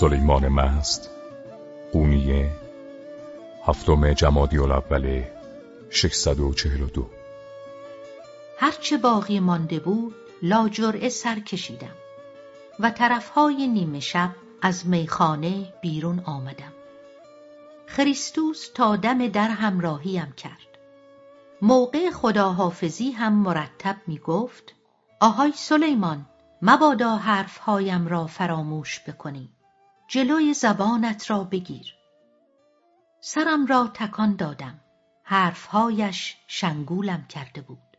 سلیمان مست قونیه هفتم جمادی الاول 642 هرچه باقی مانده بود لاجرعه سر کشیدم و طرفهای نیمه شب از میخانه بیرون آمدم. خریستوس تا دم در همراهیم کرد. موقع خداحافظی هم مرتب می گفت آهای سلیمان مبادا حرفهایم را فراموش بکنی. جلوی زبانت را بگیر. سرم را تکان دادم. حرفهایش شنگولم کرده بود.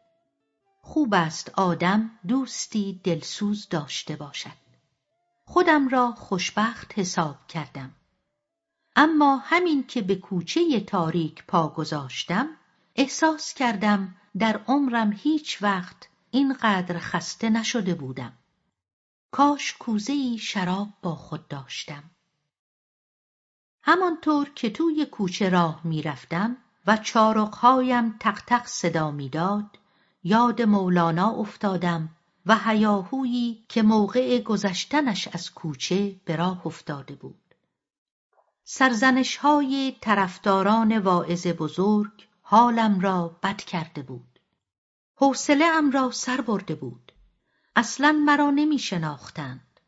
خوب است آدم دوستی دلسوز داشته باشد. خودم را خوشبخت حساب کردم. اما همین که به کوچه تاریک پا گذاشتم احساس کردم در عمرم هیچ وقت اینقدر خسته نشده بودم. کاش کوزهای شراب با خود داشتم. همانطور که توی کوچه راه می‌رفتم و چارقهایم تق تق صدا می‌داد یاد مولانا افتادم و هیاهویی که موقع گذشتنش از کوچه به راه افتاده بود. سرزنشهای طرفداران واعظ بزرگ حالم را بد کرده بود. حوصله ام را سر برده بود. اصلا مرا نمی شناختند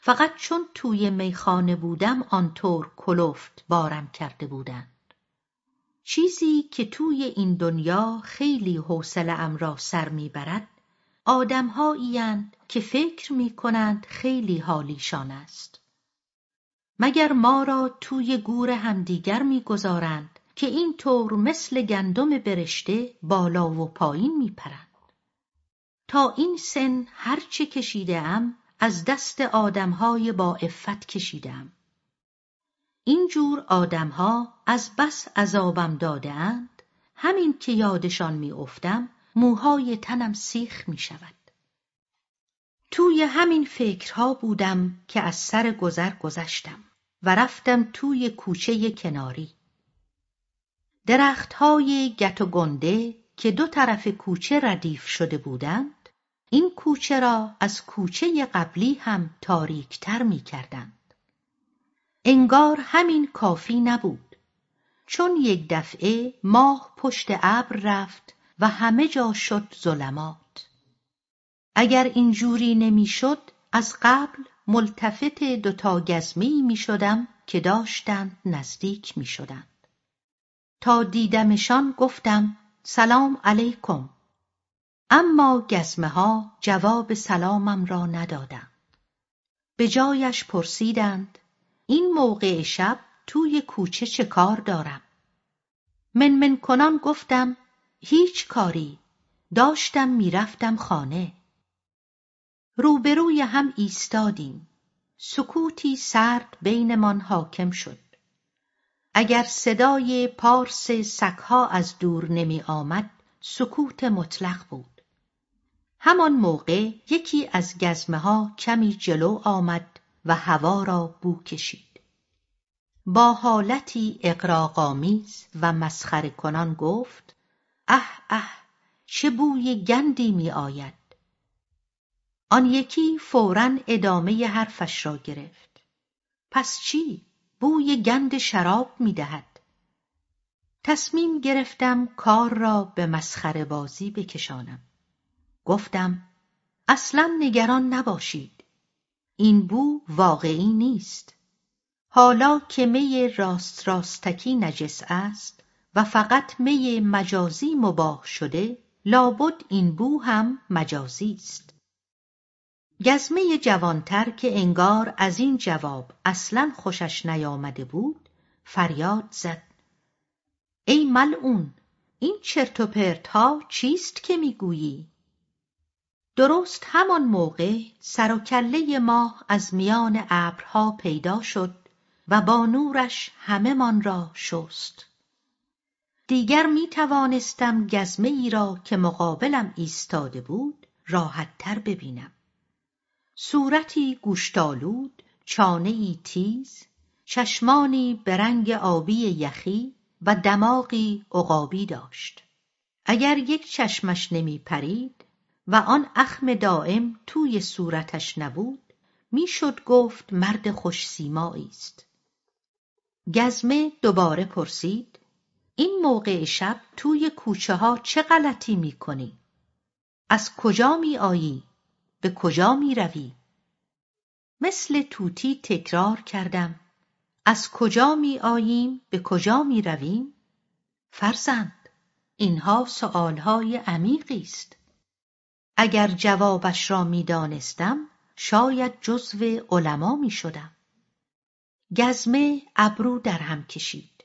فقط چون توی میخانه بودم آنطور کلفت بارم کرده بودند. چیزی که توی این دنیا خیلی حوصله ام را سر می‌برد آدمهاییاند که فکر می‌کنند خیلی حالیشان است. مگر ما را توی گور همدیگر می‌گذارند که این طور مثل گندم برشته بالا و پایین میپرند؟ تا این سن هرچه کشیدهام از دست آدمهای با عفت کشیدم این جور آدمها از بس عذابم دادهاند. همین که یادشان میافتم موهای تنم سیخ می‌شود. توی همین فکرها بودم که از سر گذر گذشتم و رفتم توی کوچه کناری. درختهای گت و گنده که دو طرف کوچه ردیف شده بودند این کوچه را از کوچه قبلی هم تاریکتر می کردند. انگار همین کافی نبود چون یک دفعه ماه پشت ابر رفت و همه جا شد ظلمات اگر اینجوری نمی‌شد از قبل ملتفت دوتا گزمی می شدم که داشتند نزدیک می شدند. تا دیدمشان گفتم سلام علیکم اما گزمه ها جواب سلامم را ندادند. به جایش پرسیدند این موقع شب توی کوچه چه کار دارم؟ من کنان گفتم هیچ کاری. داشتم می‌رفتم خانه. روبروی هم ایستادیم. سکوتی سرد بینمان حاکم شد. اگر صدای پارس سگها از دور نمی آمد سکوت مطلق بود. همان موقع یکی از گزمه کمی جلو آمد و هوا را بو کشید. با حالتی اقراقآمیز و مسخره کنان گفت اه اه چه بوی گندی می آید. آن یکی فورا ادامه حرفش را گرفت. پس چی؟ بوی گند شراب می دهد. تصمیم گرفتم کار را به مسخره بازی بکشانم. گفتم اصلا نگران نباشید. این بو واقعی نیست. حالا که می راست راستکی نجس است و فقط می مجازی مباح شده لابد این بو هم مجازی است. گزمه جوانتر که انگار از این جواب اصلا خوشش نیامده بود فریاد زد. ای ملعون این چرت و پرتها چیست که می‌گویی؟ درست همان موقع سر و کله ماه از میان ابرها پیدا شد و با نورش همهمان را شست. دیگر می توانستم گزمه ای را که مقابلم ایستاده بود راحتتر ببینم. صورتی گوشتالود چانه ای تیز چشمانی به رنگ آبی یخی و دماغی عقابی داشت. اگر یک چشمش نمی پرید و آن اخم دائم توی صورتش نبود می‌شد گفت مرد خوش است گزمه دوباره پرسید این موقع شب توی کوچه ها چه غلطی می کنی؟ از کجا می آیی؟ به کجا می روی؟ مثل توتی تکرار کردم از کجا می آییم به کجا می رویم؟ فرزند اینها سؤالهای عمیقی است اگر جوابش را می دانستم شاید جزو علما می شدم گزمه ابرو در هم کشید.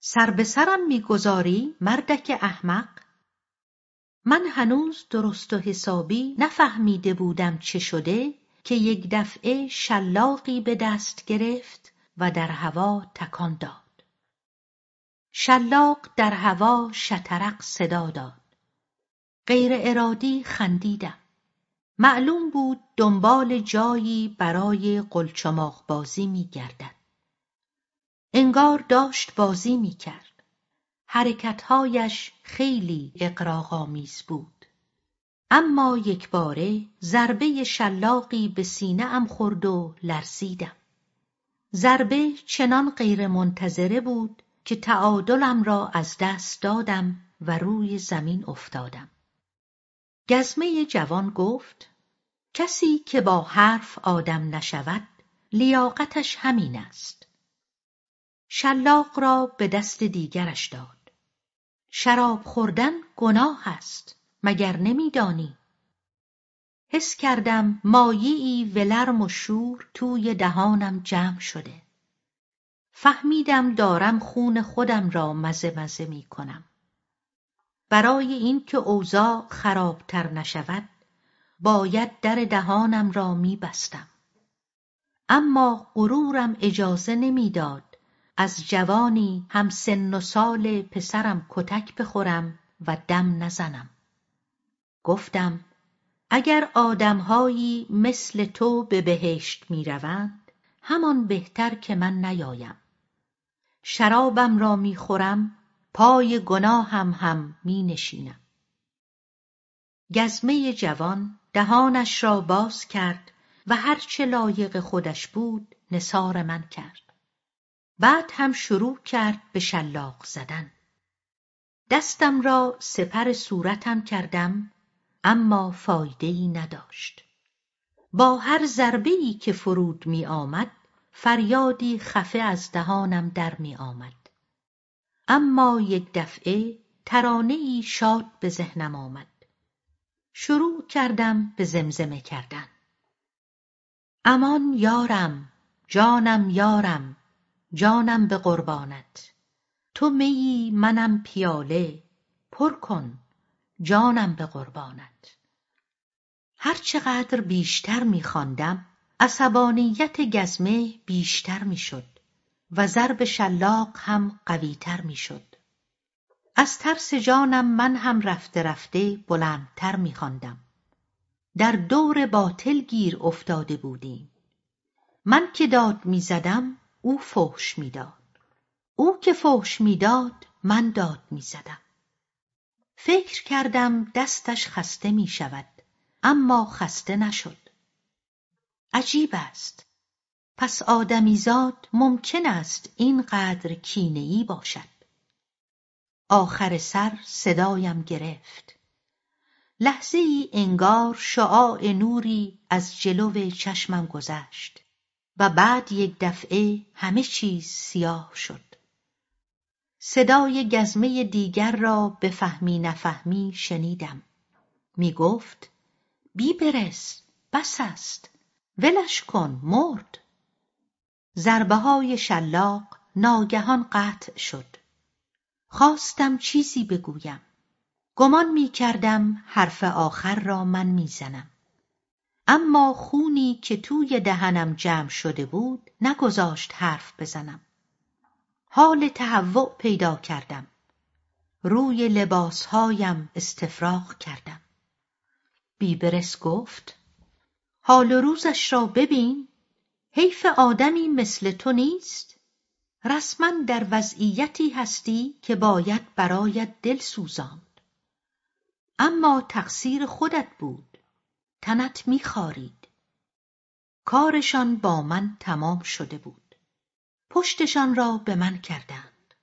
سر به سرم می‌گذاری مردک احمق. من هنوز درست و حسابی نفهمیده بودم چه شده که یک دفعه شلاقی به دست گرفت و در هوا تکان داد. شلاق در هوا شترق صدا داد. غیر ارادی خندیدم. معلوم بود دنبال جایی برای قلچماق بازی میگردد. انگار داشت بازی می‌کرد. حرکتهایش خیلی اقراغامیز بود. اما یک باره ضربه شلاقی به سینه ام خورد و لرزیدم. ضربه چنان غیر منتظره بود که تعادلم را از دست دادم و روی زمین افتادم. گزمه جوان گفت کسی که با حرف آدم نشود لیاقتش همین است. شلاق را به دست دیگرش داد. شراب خوردن گناه است مگر نمیدانی؟ حس کردم مایعی ولرم و شور توی دهانم جمع شده. فهمیدم دارم خون خودم را مزه مزه می کنم برای اینکه اوضاع خرابتر نشود باید در دهانم را میبستم. اما غرورم اجازه نمی‌داد از جوانی هم سن و سال پسرم کتک بخورم و دم نزنم. گفتم اگر آدمهایی مثل تو به بهشت می‌روند همان بهتر که من نیایم. شرابم را می‌خورم پای گناهم هم می نشینم. گزمه جوان دهانش را باز کرد و هرچه لایق خودش بود نثار من کرد. بعد هم شروع کرد به شلاق زدن. دستم را سپر صورتم کردم اما فایده ای نداشت. با هر ضربه ای که فرود می آمد فریادی خفه از دهانم در می آمد. اما یک دفعه ترانهای شاد به ذهنم آمد. شروع کردم به زمزمه کردن. امان یارم جانم یارم جانم به قربانت. تو میی منم پیاله پر کن جانم به قربانت. هرچقدر بیشتر میخواندم عصبانیت گزمه بیشتر می‌شد. و ضرب شلاق هم قویتر می‌شد. از ترس جانم من هم رفته رفته بلندتر میخواندم. در دور باطل گیر افتاده بودیم. من که داد می‌زدم او فحش می‌داد. او که فحش می‌داد من داد می‌زدم. فکر کردم دستش خسته می شود اما خسته نشد. عجیب است پس آدمیزاد ممکن است اینقدر کینهای باشد. آخر سر صدایم گرفت. لحظه ای انگار شعاع نوری از جلو چشمم گذشت و بعد یک دفعه همه چیز سیاه شد. صدای گزمه دیگر را به فهمی نفهمی شنیدم. می گفت بی برس بس است. ولش کن مرد. ضربه های شلاق ناگهان قطع شد. خواستم چیزی بگویم. گمان می کردم حرف آخر را من می‌زنم. اما خونی که توی دهنم جمع شده بود نگذاشت حرف بزنم. حال تهوع پیدا کردم. روی لباسهایم استفراغ کردم. بیبرس گفت حال روزش را ببین. حیف آدمی مثل تو نیست؟ رسما در وضعیتی هستی که باید برایت دل سوزاند. اما تقصیر خودت بود. تنت میخارید. کارشان با من تمام شده بود. پشتشان را به من کردند.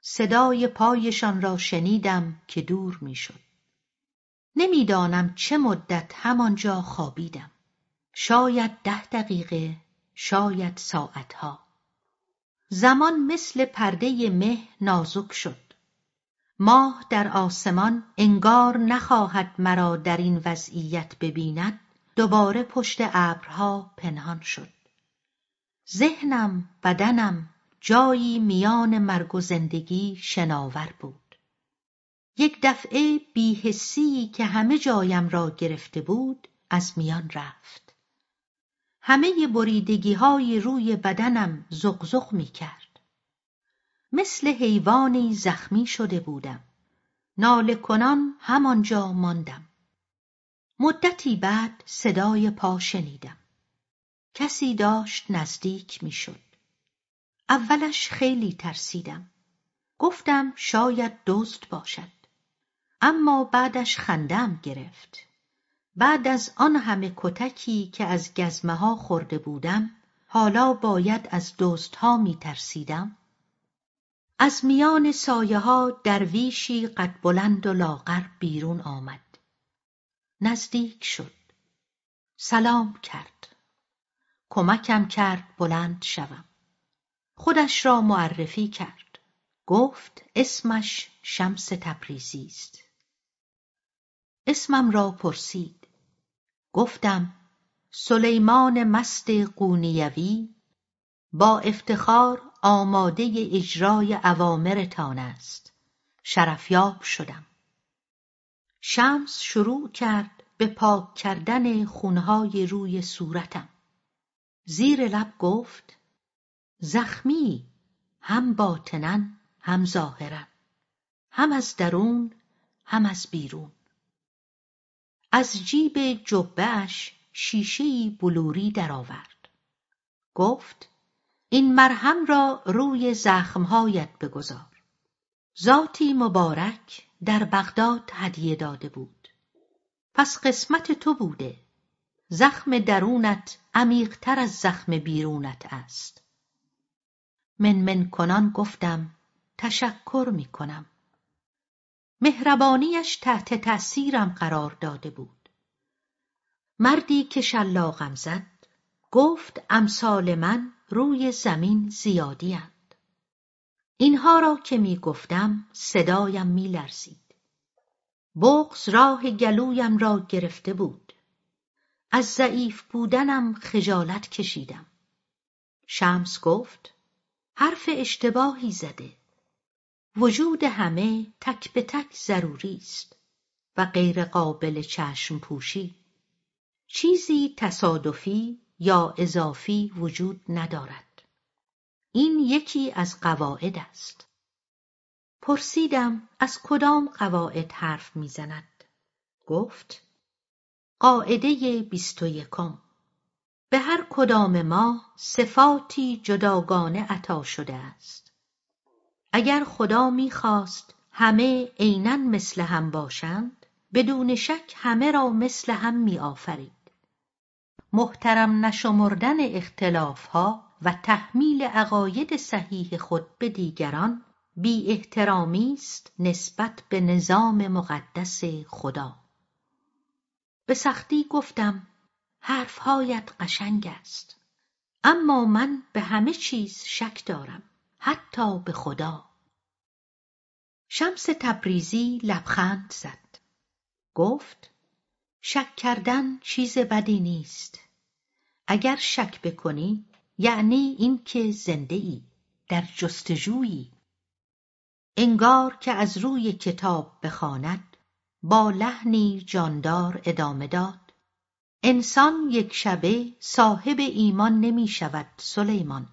صدای پایشان را شنیدم که دور می‌شد. نمی‌دانم چه مدت همانجا خوابیدم. شاید ده دقیقه شاید ساعتها. زمان مثل پرده مه نازک شد. ماه در آسمان انگار نخواهد مرا در این وضعیت ببیند. دوباره پشت ابرها پنهان شد. ذهنم بدنم جایی میان مرگ و زندگی شناور بود. یک دفعه بیحسی که همه جایم را گرفته بود از میان رفت. همه بریدگی های روی بدنم زغزغ می کرد. مثل حیوانی زخمی شده بودم. ناله کنان همانجا ماندم. مدتی بعد صدای پا شنیدم. کسی داشت نزدیک می‌شد. اولش خیلی ترسیدم. گفتم شاید دزد باشد. اما بعدش خندم گرفت. بعد از آن همه کتکی که از گزمه ها خورده بودم حالا باید از دزدها می ترسیدم؟ از میان سایه ها درویشی قد بلند و لاغر بیرون آمد. نزدیک شد. سلام کرد. کمکم کرد بلند شوم. خودش را معرفی کرد. گفت اسمش شمس تبریزی است. اسمم را پرسید. گفتم سلیمان مست قونیوی با افتخار آماده اجرای اوامرتان است. شرفیاب شدم. شمس شروع کرد به پاک کردن خونهای روی صورتم. زیر لب گفت زخمی هم باطنا هم ظاهرا هم از درون هم از بیرون. از جیب جبهش شیشهای بلوری درآورد. گفت این مرهم را روی زخمهایت بگذار. ذاتی مبارک در بغداد هدیه داده بود. پس قسمت تو بوده. زخم درونت عمیقتر از زخم بیرونت است. من من کنان گفتم تشکر می کنم مهربانیش تحت تأثیرم قرار داده بود. مردی که شلاقم زد گفت امثال من روی زمین زیادیاند. اینها را که می گفتم صدایم می لرزید بغز راه گلویم را گرفته بود. از ضعیف بودنم خجالت کشیدم. شمس گفت حرف اشتباهی زده. وجود همه تک به تک ضروری است و غیر قابل چشم پوشی. چیزی تصادفی یا اضافی وجود ندارد. این یکی از قواعد است. پرسیدم از کدام قواعد حرف می‌زند؟ گفت قاعده بیست و یکم. به هر کدام ما صفاتی جداگانه عطا شده است. اگر خدا می‌خواست همه عینا مثل هم باشند بدون شک همه را مثل هم میآفرید. محترم نشمردن اختلافها و تحمیل عقاید صحیح خود به دیگران بی احترامی است نسبت به نظام مقدس خدا. به سختی گفتم حرفهایت قشنگ است اما من به همه چیز شک دارم حتی به خدا. شمس تبریزی لبخند زد. گفت شک کردن چیز بدی نیست. اگر شک بکنی یعنی اینکه زنده ای در جستجویی. انگار که از روی کتاب بخواند با لحنی جاندار ادامه داد. انسان یک شبه صاحب ایمان نمی شود سلیمان.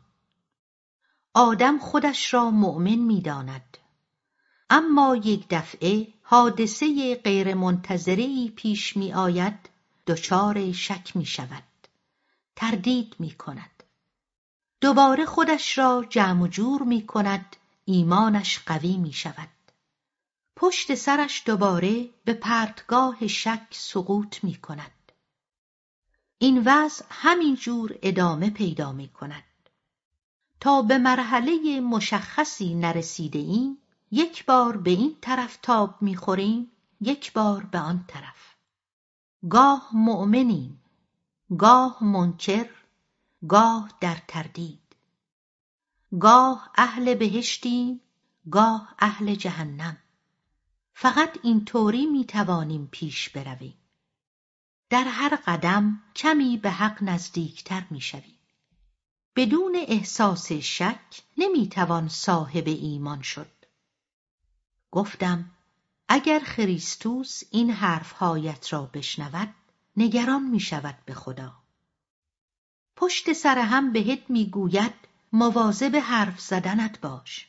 آدم خودش را مؤمن می‌داند اما یک دفعه حادثه غیرمنتظرهای پیش می آید دچار شک می شود تردید می کند. دوباره خودش را جمع جور می کند ایمانش قوی می شود. پشت سرش دوباره به پرتگاه شک سقوط می کند. این وضع همینجور ادامه پیدا می کند. تا به مرحله مشخصی نرسیده ایم یک بار به این طرف تاب می‌خوریم یک بار به آن طرف گاه مؤمنیم گاه منکر گاه در تردید گاه اهل بهشتیم گاه اهل جهنم فقط این طوری می توانیم پیش برویم در هر قدم کمی به حق نزدیکتر می شویم. بدون احساس شک نمی توان صاحب ایمان شد. گفتم اگر خریستوس این حرفهایت را بشنود نگران می شود به خدا. پشت سر هم بهت می‌گوید مواظب حرف زدنت باش.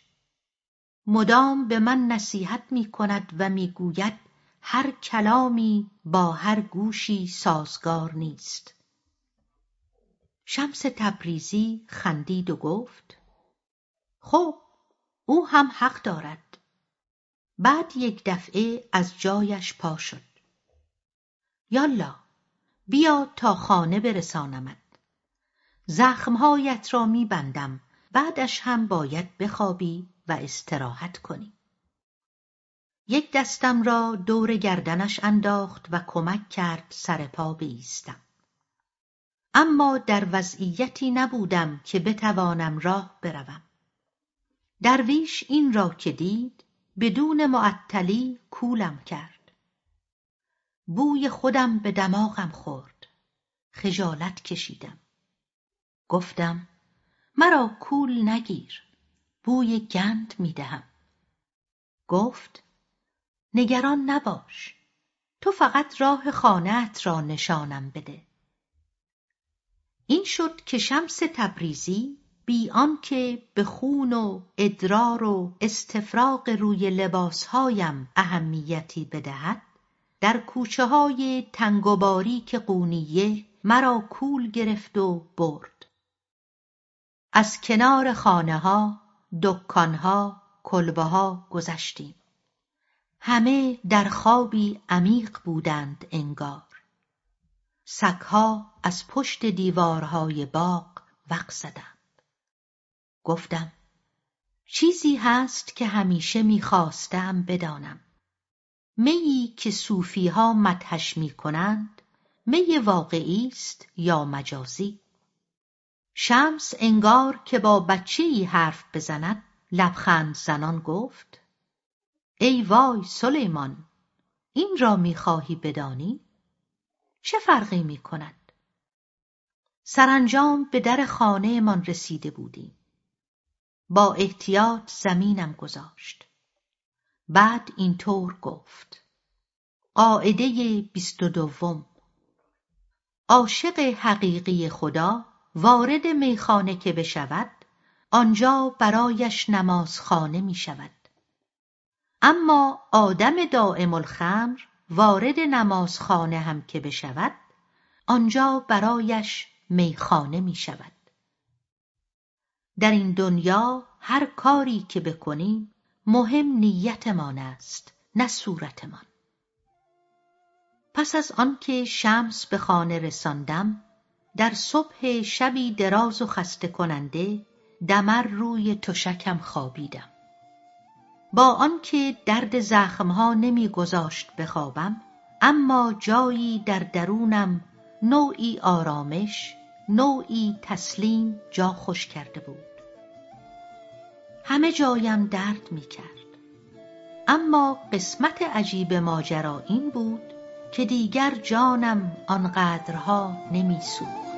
مدام به من نصیحت می کند و می‌گوید هر کلامی با هر گوشی سازگار نیست. شمس تبریزی خندید و گفت خب او هم حق دارد بعد یک دفعه از جایش پا شد. یالا بیا تا خانه برسانمت. زخمهایت را میبندم. بعدش هم باید بخوابی و استراحت کنی. یک دستم را دور گردنش انداخت و کمک کرد سر پا بایستم اما در وضعیتی نبودم که بتوانم راه بروم. درویش این را که دید بدون معطلی کولم کرد. بوی خودم به دماغم خورد. خجالت کشیدم. گفتم مرا کول نگیر بوی گند می‌دهم گفت نگران نباش تو فقط راه خانهات را نشانم بده. این شد که شمس تبریزی بی آنکه به خون و ادرار و استفراغ روی لباسهایم اهمیتی بدهد در کوچه های تنگ و باریک قونیه مرا کول گرفت و برد. از کنار خانه ها دکان ها کلبه ها گذشتیم. همه در خوابی عمیق بودند انگار. سگها از پشت دیوارهای باغ وق زدند. گفتم چیزی هست که همیشه می‌خواستم بدانم. میی که صوفیها مدحش می‌کنند می واقعی است یا مجازی؟ شمس انگار که با بچهای حرف بزند لبخند زنان گفت ای وای سلیمان این را می‌خواهی بدانی؟ چه فرقی می‌کند؟ سرانجام به در خانهمان رسیده بودیم. با احتیاط زمینم گذاشت. بعد اینطور گفت. قاعده بیست و دوم. عاشق حقیقی خدا وارد میخانه که بشود آنجا برایش نمازخانه می شود اما آدم دائم الخمر وارد نمازخانه هم که بشود آنجا برایش میخانه می شود در این دنیا هر کاری که بکنیم مهم نیتمان است نه صورتمان. پس از آنکه شمس به خانه رساندم در صبح شبی دراز و خسته کننده دمر روی تشکم خوابیدم. با آنکه درد زخمها نمیگذاشت بخوابم اما جایی در درونم نوعی آرامش نوعی تسلیم جا خوش کرده بود. همه جایم درد می‌کرد اما قسمت عجیب ماجرا این بود که دیگر جانم آنقدرها نمیسوخت